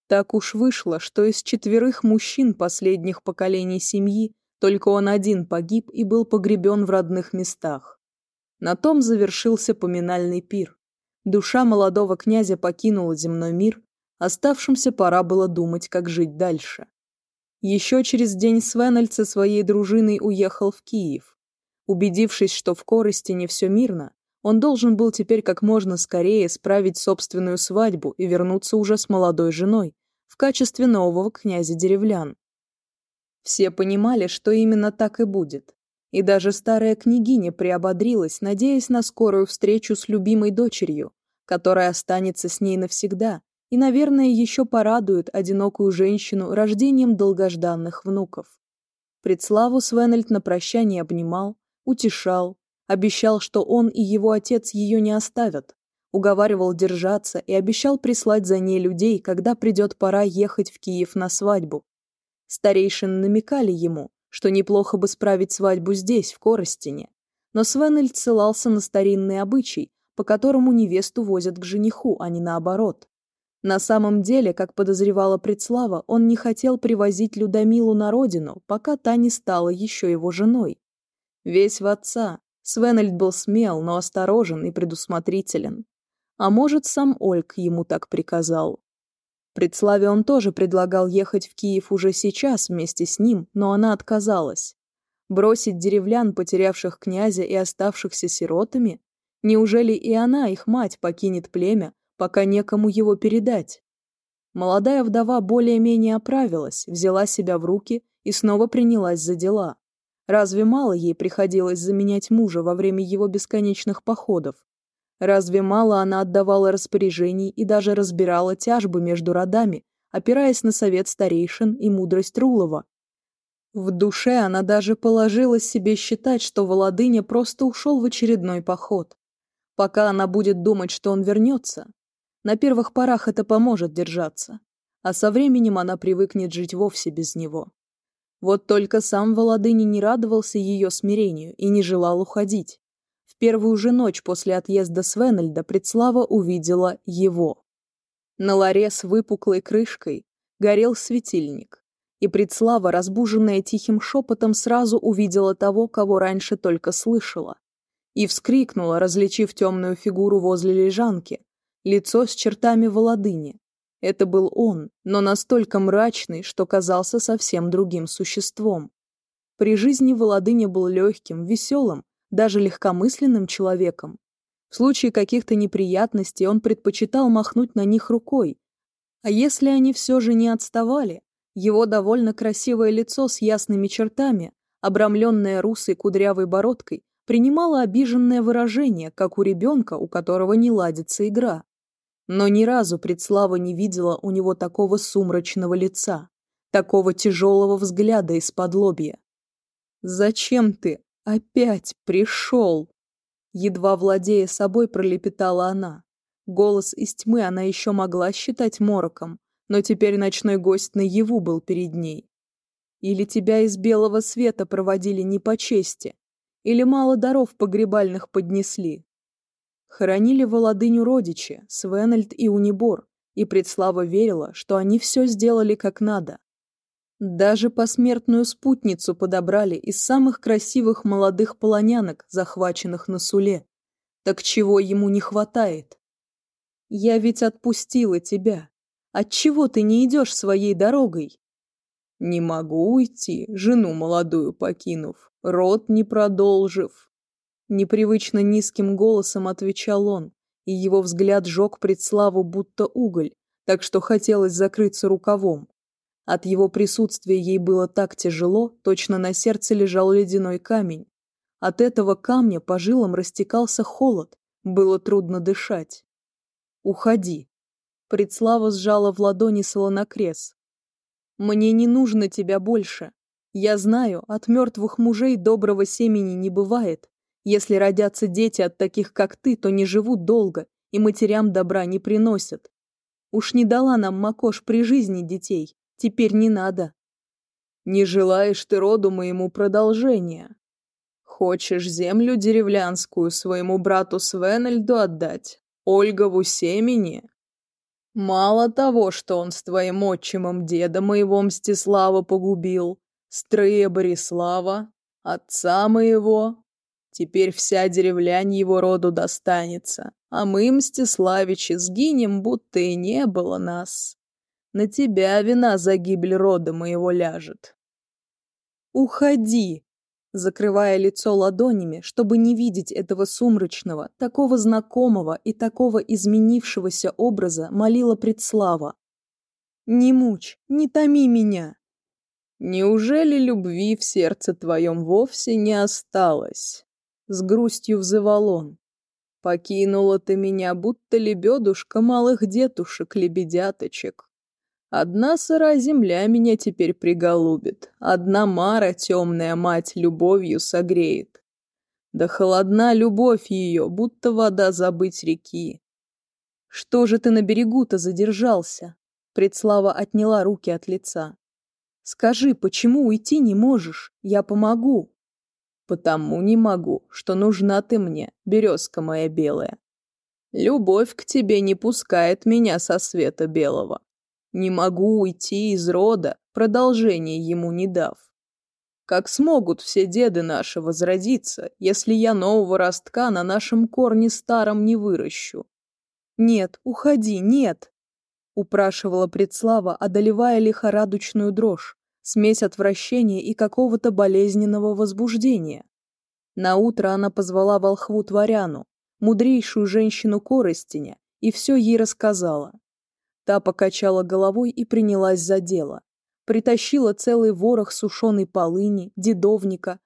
Так уж вышло, что из четверых мужчин последних поколений семьи только он один погиб и был погребен в родных местах. На том завершился поминальный пир. Душа молодого князя покинула земной мир, оставшимся пора было думать, как жить дальше. Еще через день Свенальд со своей дружиной уехал в Киев. Убедившись, что в корости не все мирно, он должен был теперь как можно скорее справить собственную свадьбу и вернуться уже с молодой женой в качестве нового князя деревлян. Все понимали, что именно так и будет. И даже старая княгиня приободрилась, надеясь на скорую встречу с любимой дочерью, которая останется с ней навсегда и, наверное, еще порадует одинокую женщину рождением долгожданных внуков. Предславу Свенельд на прощание обнимал, утешал, обещал, что он и его отец ее не оставят, уговаривал держаться и обещал прислать за ней людей, когда придет пора ехать в Киев на свадьбу. Старейшин намекали ему, что неплохо бы справить свадьбу здесь, в Коростине. Но Свенельд ссылался на старинный обычай, по которому невесту возят к жениху, а не наоборот. На самом деле, как подозревала Предслава, он не хотел привозить Людомилу на родину, пока та не стала еще его женой. Весь в отца, Свенельд был смел, но осторожен и предусмотрителен. А может, сам Ольг ему так приказал. Предславе он тоже предлагал ехать в Киев уже сейчас вместе с ним, но она отказалась. Бросить деревлян, потерявших князя и оставшихся сиротами? Неужели и она, их мать, покинет племя, пока некому его передать. Молодая вдова более-менее оправилась, взяла себя в руки и снова принялась за дела. Разве мало ей приходилось заменять мужа во время его бесконечных походов? Разве мало она отдавала распоряжений и даже разбирала тяжбы между родами, опираясь на совет старейшин и мудрость Рулова. В душе она даже положила себе считать, что Володыня просто ушел в очередной поход. Пока она будет думать, что он вернется, на первых порах это поможет держаться, а со временем она привыкнет жить вовсе без него. Вот только сам Володыня не радовался ее смирению и не желал уходить первую же ночь после отъезда Свенельда Предслава увидела его. На ларе с выпуклой крышкой горел светильник, и Предслава, разбуженная тихим шепотом, сразу увидела того, кого раньше только слышала, и вскрикнула, различив темную фигуру возле лежанки, лицо с чертами Володыни. Это был он, но настолько мрачный, что казался совсем другим существом. При жизни Володыня был легким, веселым даже легкомысленным человеком. В случае каких-то неприятностей он предпочитал махнуть на них рукой. А если они все же не отставали? Его довольно красивое лицо с ясными чертами, обрамленное русой кудрявой бородкой, принимало обиженное выражение, как у ребенка, у которого не ладится игра. Но ни разу предслава не видела у него такого сумрачного лица, такого тяжелого взгляда из-под лобья. «Зачем ты?» Опять пришел! Едва владея собой, пролепетала она. Голос из тьмы она еще могла считать мороком, но теперь ночной гость наяву был перед ней. Или тебя из белого света проводили не по чести, или мало даров погребальных поднесли. Хоронили Володыню родичи, Свенальд и Унибор, и Предслава верила, что они все сделали как надо. Даже посмертную спутницу подобрали из самых красивых молодых полонянок, захваченных на Суле. Так чего ему не хватает? Я ведь отпустила тебя. Отчего ты не идешь своей дорогой? Не могу уйти, жену молодую покинув, род не продолжив. Непривычно низким голосом отвечал он, и его взгляд жег предславу будто уголь, так что хотелось закрыться рукавом. От его присутствия ей было так тяжело, точно на сердце лежал ледяной камень. От этого камня по жилам растекался холод, было трудно дышать. «Уходи!» Предслава сжала в ладони солонокрес. «Мне не нужно тебя больше. Я знаю, от мертвых мужей доброго семени не бывает. Если родятся дети от таких, как ты, то не живут долго и матерям добра не приносят. Уж не дала нам Макош при жизни детей, Теперь не надо. Не желаешь ты роду моему продолжения. Хочешь землю деревлянскую своему брату Свенельду отдать, Ольгову семени? Мало того, что он с твоим отчимом деда моего Мстислава погубил, Стрые Борислава, отца моего, Теперь вся деревлянь его роду достанется, а мы, Мстиславичи, сгинем, будто и не было нас. На тебя вина за гибель рода моего ляжет. Уходи, закрывая лицо ладонями, чтобы не видеть этого сумрачного, такого знакомого и такого изменившегося образа, молила предслава. Не мучь, не томи меня. Неужели любви в сердце твоем вовсе не осталось? С грустью взывал он. Покинула ты меня, будто лебедушка малых детушек-лебедяточек. Одна сыра земля меня теперь приголубит, одна мара темная мать любовью согреет. Да холодна любовь ее, будто вода забыть реки. Что же ты на берегу-то задержался? Предслава отняла руки от лица. Скажи, почему уйти не можешь? Я помогу. Потому не могу, что нужна ты мне, березка моя белая. Любовь к тебе не пускает меня со света белого. Не могу уйти из рода, продолжение ему не дав. Как смогут все деды наши возродиться, если я нового ростка на нашем корне старом не выращу? Нет, уходи, нет, упрашивала предслава, одолевая лихорадочную дрожь, смесь отвращения и какого-то болезненного возбуждения. На утро она позвала волхву Творяну, мудрейшую женщину Коростеня, и все ей рассказала. Та покачала головой и принялась за дело. Притащила целый ворох сушеной полыни, дедовника,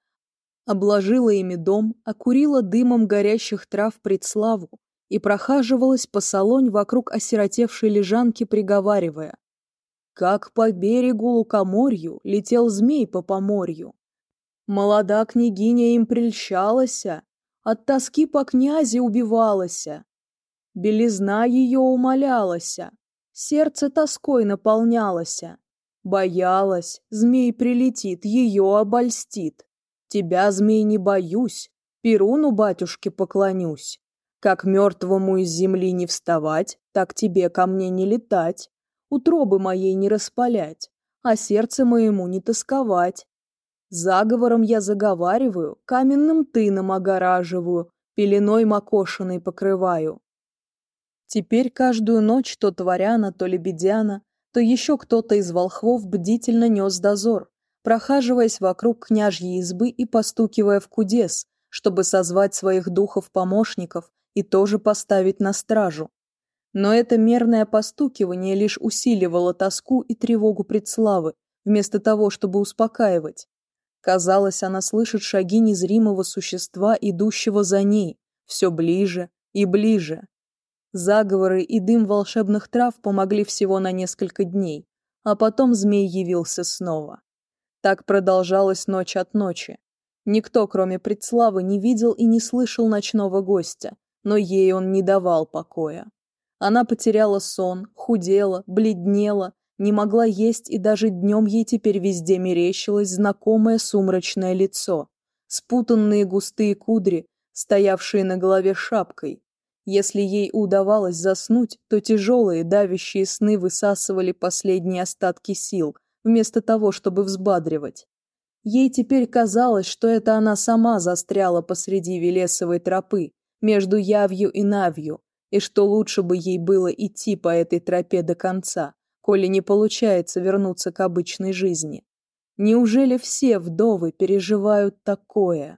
обложила ими дом, окурила дымом горящих трав предславу и прохаживалась по салонь вокруг осиротевшей лежанки, приговаривая. Как по берегу лукоморью летел змей по поморью. Молода княгиня им прельщалася, от тоски по князе убивалася. Белизна ее умолялася, Сердце тоской наполнялось. Боялась, змей прилетит, ее обольстит. Тебя, змей, не боюсь, Перуну батюшке поклонюсь. Как мертвому из земли не вставать, так тебе ко мне не летать, утробы моей не распалять, а сердце моему не тосковать. Заговором я заговариваю, каменным тыном огораживаю, пеленой макошиной покрываю, Теперь каждую ночь то Творяна, то Лебедяна, то еще кто-то из волхвов бдительно нес дозор, прохаживаясь вокруг княжьей избы и постукивая в кудес, чтобы созвать своих духов-помощников и тоже поставить на стражу. Но это мерное постукивание лишь усиливало тоску и тревогу предславы, вместо того, чтобы успокаивать. Казалось, она слышит шаги незримого существа, идущего за ней, все ближе и ближе заговоры и дым волшебных трав помогли всего на несколько дней, а потом змей явился снова. Так продолжалось ночь от ночи. Никто, кроме Предславы, не видел и не слышал ночного гостя, но ей он не давал покоя. Она потеряла сон, худела, бледнела, не могла есть и даже днем ей теперь везде мерещилось знакомое сумрачное лицо, спутанные густые кудри, стоявшие на голове шапкой, если ей удавалось заснуть, то тяжелые давящие сны высасывали последние остатки сил, вместо того, чтобы взбадривать. Ей теперь казалось, что это она сама застряла посреди Велесовой тропы, между Явью и Навью, и что лучше бы ей было идти по этой тропе до конца, коли не получается вернуться к обычной жизни. Неужели все вдовы переживают такое?